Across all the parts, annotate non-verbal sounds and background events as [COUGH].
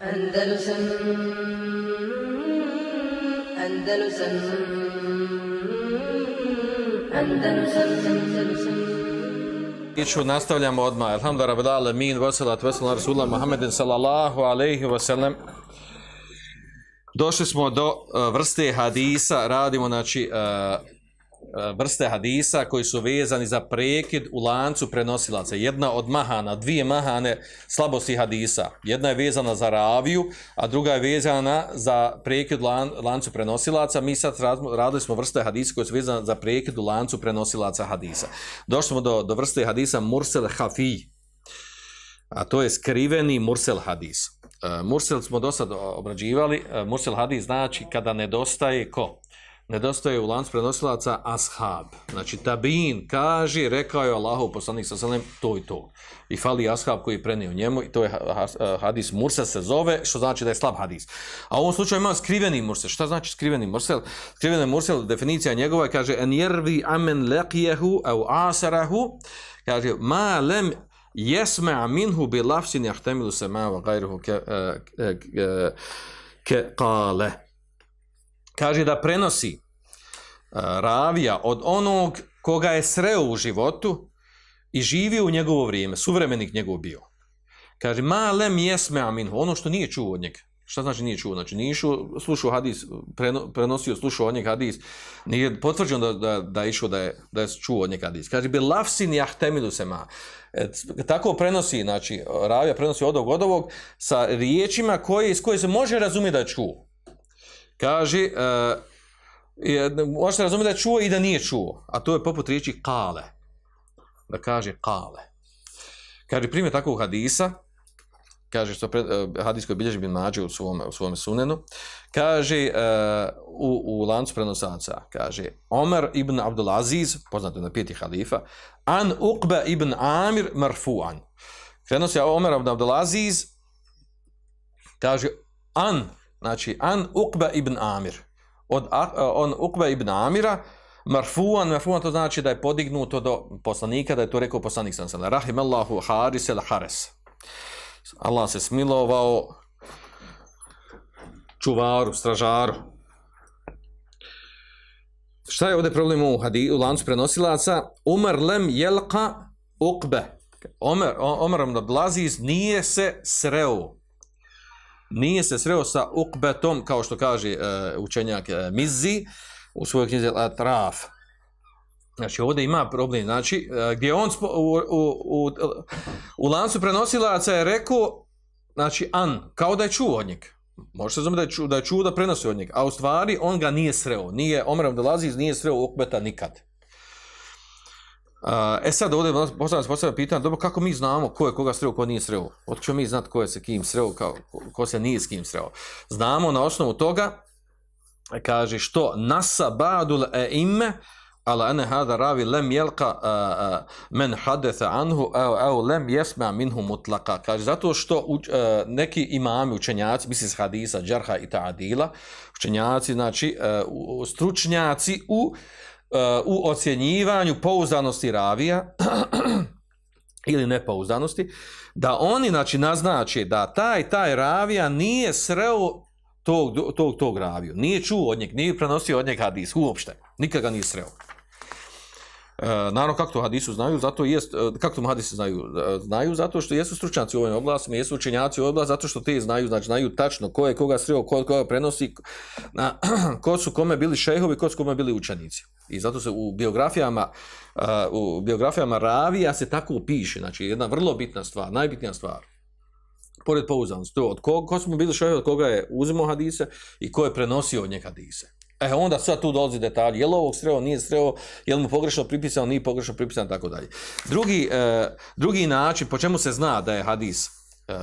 Andalusam Andalusam Andalusam Andalusam Iću, nastavljamo odmah. Alhamdulillah, rabbil alamin, wassalatu wassalamu ala Muhammedin sallallahu alaihi ve. Došli smo do uh, vrste hadisa, radimo znači uh, E, vrste hadisa koji su vezani za prekid u lancu prenosilaca. Jedna od mahana, dvije mahane slabosti hadisa. Jedna je vezana za raviju, a druga je vezana za prekid u lan, lancu prenosilaca. Mi sad radili smo vrste hadisa koji su vezane za prekid u lancu prenosilaca hadisa. Došli smo do, do vrste hadisa mursel hafi, a to je skriveni mursel hadis. E, mursel smo do sad obrađivali. E, mursel hadis znači kada nedostaje ko? Nedostaje u lancu prenosilaca ashab. Znači, tabin kaže, rekao je Allahov poslanik sa selem, to i to. I fali ashab koji je prenio njemu, i to je hadis Mursa se zove, što znači da je slab hadis. A u ovom slučaju ima skriveni Mursa. Šta znači skriveni Mursel? Skriveni Mursel, definicija njegova kaže, en jervi amen leqijehu au asarahu, kaže, ma lem jesme minhu bi lafsin jahtemilu se ma va gajruhu ke, eh, ke, eh, ke, ke kale kaže da prenosi uh, ravija od onog koga je sreo u životu i živio u njegovo vrijeme, suvremenik njegov bio. Kaže, ma lem jesme amin, ono što nije čuo od njega. Šta znači nije čuo? Znači nije išao, slušao hadis, preno, prenosio, slušao od njega hadis, nije potvrđeno da, da, da išao da je, da je čuo od njega hadis. Kaže, bi lafsin jahtemilu se ma. E, tako prenosi, znači, ravija prenosi od ovog, od ovog, sa riječima koje, iz koje se može razumjeti da je čuo. Kaže, uh, možete razumjeti da je čuo i da nije čuo, a to je poput riječi kale. Da kaže kale. Kaže, primjer takvog hadisa, kaže što pred, uh, hadis bilježi bin mađe u svom, u svom sunenu, kaže uh, u, u lancu prenosaca, kaže, Omer ibn Abdulaziz, poznato na peti halifa, an Uqba ibn Amir marfu'an. Prenosi Omer ibn Abdulaziz, kaže, an znači an Uqba ibn Amir. Od on Uqba ibn Amira marfuan marfuan to znači da je podignuto do poslanika da je to rekao poslanik sam sam rahimallahu haris el hares. Allah se smilovao čuvaru stražaru. Šta je ovdje problem u, hadi, u lancu prenosilaca? Umar lem jelka Uqba. Omer, Omer Abdulaziz nije se sreo nije se sreo sa ukbetom, kao što kaže uh, učenjak uh, Mizzi, u svojoj knjizi Atraf. Znači, ovdje ima problem, znači, uh, gdje on spo, u, u, u, u lancu prenosilaca je rekao, znači, an, kao da je čuo od njeg. Može se zove da je, čuo, da je čuo da prenosi od njeg, a u stvari on ga nije sreo. Nije, Omer Abdelaziz nije sreo ukbeta nikad. Uh, e sad ovdje postavljam se postavljam pitanje, dobro, kako mi znamo ko je koga sreo, ko nije sreo? Otko mi znati ko je se kim sreo, kao, ko se nije s kim sreo? Znamo na osnovu toga, kaže što nasa badul e ime, ala ene hada ravi lem jelka uh, uh, men hadetha anhu, au, au lem jesma minhu mutlaka. Kaže, zato što uč, uh, neki imami, učenjaci, misli s hadisa, džarha i ta'adila, učenjaci, znači, uh, stručnjaci u uh, Eh, u ocjenjivanju pouzdanosti ravija [CLEARS THROAT] ili nepouzdanosti, da oni znači naznače da taj taj ravija nije sreo tog, tog, tog raviju, nije čuo od njeg, nije prenosio od njeg hadis uopšte, nikada ga nije sreo. E, naravno, kako to hadisu znaju, zato jest, e, kako to hadisi znaju? E, znaju zato što jesu stručnjaci u ovim oblastima, jesu učenjaci u oblast, zato što te znaju, znači znaju tačno ko je koga sreo, ko koga prenosi, na, [CLEARS THROAT] ko su kome bili šehovi, ko su kome bili učenici. I zato se u biografijama, uh, u biografijama ravija se tako piše, znači jedna vrlo bitna stvar, najbitnija stvar. Pored pouzdanosti, to od koga, ko smo bili šehovi, od koga je uzimo hadise i ko je prenosio od njega hadise. E onda sad tu dolazi detalji, je li ovog sreo, nije sreo, je li mu pogrešno pripisano, nije pogrešno pripisano, tako dalje. Drugi, e, drugi način, po čemu se zna da je hadis e,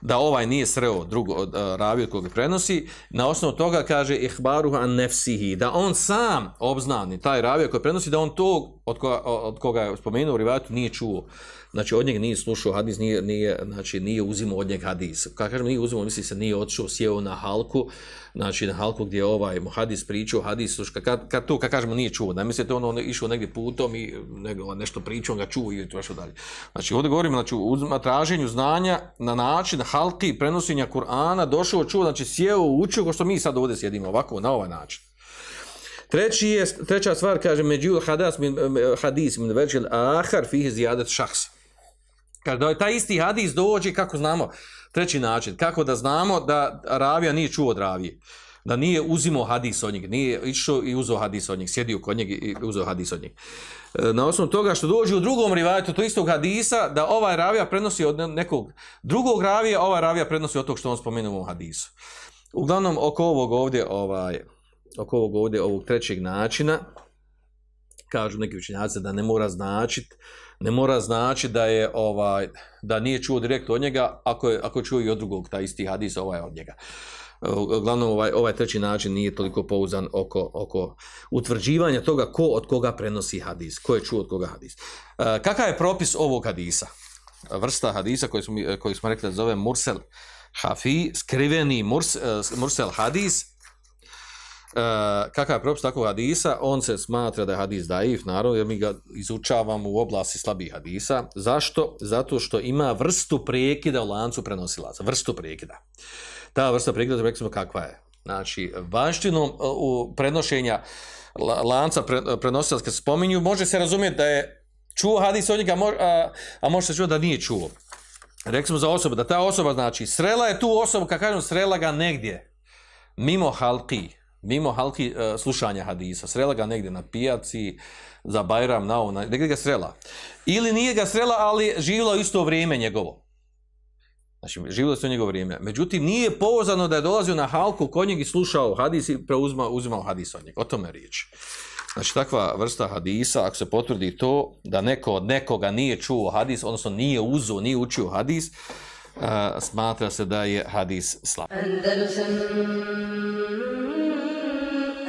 da ovaj nije sreo drugo e, ravi od koga prenosi, na osnovu toga kaže ihbaru an nefsihi, da on sam obznani taj ravi koji prenosi, da on to od koga, od koga je spomenuo u rivatu nije čuo. Znači od njega nije slušao hadis, nije, nije, znači, nije uzimao od njega hadis. Kada kažem nije uzimao, misli se nije odšao, sjeo na halku, znači na halku gdje je ovaj mu hadis pričao, hadis slušao. Kad, kad to, kad kažemo nije čuo, da mislite ono, ono išao negdje putom i nego, nešto pričao, on ga čuo i to dalje. Znači ovdje govorimo znači, uzma, traženju znanja na način halki prenosinja Kur'ana, došao, čuo, znači sjeo, učio, ko što mi sad ovdje sjedimo, ovako, na ovaj način. Treći je, treća stvar, kaže, među hadas min, eh, hadis min veđel ahar fih zijadet šahs. Kaže, da je taj isti hadis dođe, kako znamo, treći način, kako da znamo da ravija nije čuo od ravije, da nije uzimao hadis od njega, nije išao i uzeo hadis od njega, sjedio kod njega i uzeo hadis od njega. Eh, na osnovu toga što dođe u drugom rivajetu to istog hadisa, da ovaj ravija prenosi od nekog drugog ravija, ovaj ravija prenosi od tog što on spomenuo u hadisu. Uglavnom, oko ovog ovdje, ovaj, oko ovog ovdje, ovog trećeg načina, kažu neki učenjaci da ne mora značit, ne mora znači da je ovaj da nije čuo direkt od njega ako je ako čuo i od drugog taj isti hadis ovaj od njega. Uglavnom ovaj ovaj treći način nije toliko pouzan oko oko utvrđivanja toga ko od koga prenosi hadis, ko je čuo od koga hadis. E, kakav je propis ovog hadisa? Vrsta hadisa koji smo koji smo rekli da zove mursel hafi, skriveni murs, e, mursel hadis E, kakav je propis takvog hadisa, on se smatra da je hadis daif, naravno, jer mi ga izučavamo u oblasti slabih hadisa. Zašto? Zato što ima vrstu prekida u lancu prenosilaca. Vrstu prekida. Ta vrsta prekida, rekli smo kakva je. Znači, vanštinom e, u prenošenja lanca pre, prenosilaca, kad se spominju, može se razumjeti da je čuo hadis od njega, a, a može se čuo da nije čuo. Rekli smo za osobu, da ta osoba, znači, srela je tu osobu, kad kažem, srela ga negdje, mimo halki, mimo halki uh, slušanja hadisa, srela ga negdje na pijaci, za Bajram, na ona, negdje ga srela. Ili nije ga srela, ali živjela isto vrijeme njegovo. Znači, živjelo se u njegovo vrijeme. Međutim, nije povozano da je dolazio na halku kod njeg i slušao hadis i preuzmao, uzimao hadis od njega. O tome riječ. Znači, takva vrsta hadisa, ako se potvrdi to, da neko od nekoga nije čuo hadis, odnosno nije uzo, nije učio hadis, uh, smatra se da je hadis slab. Andalusam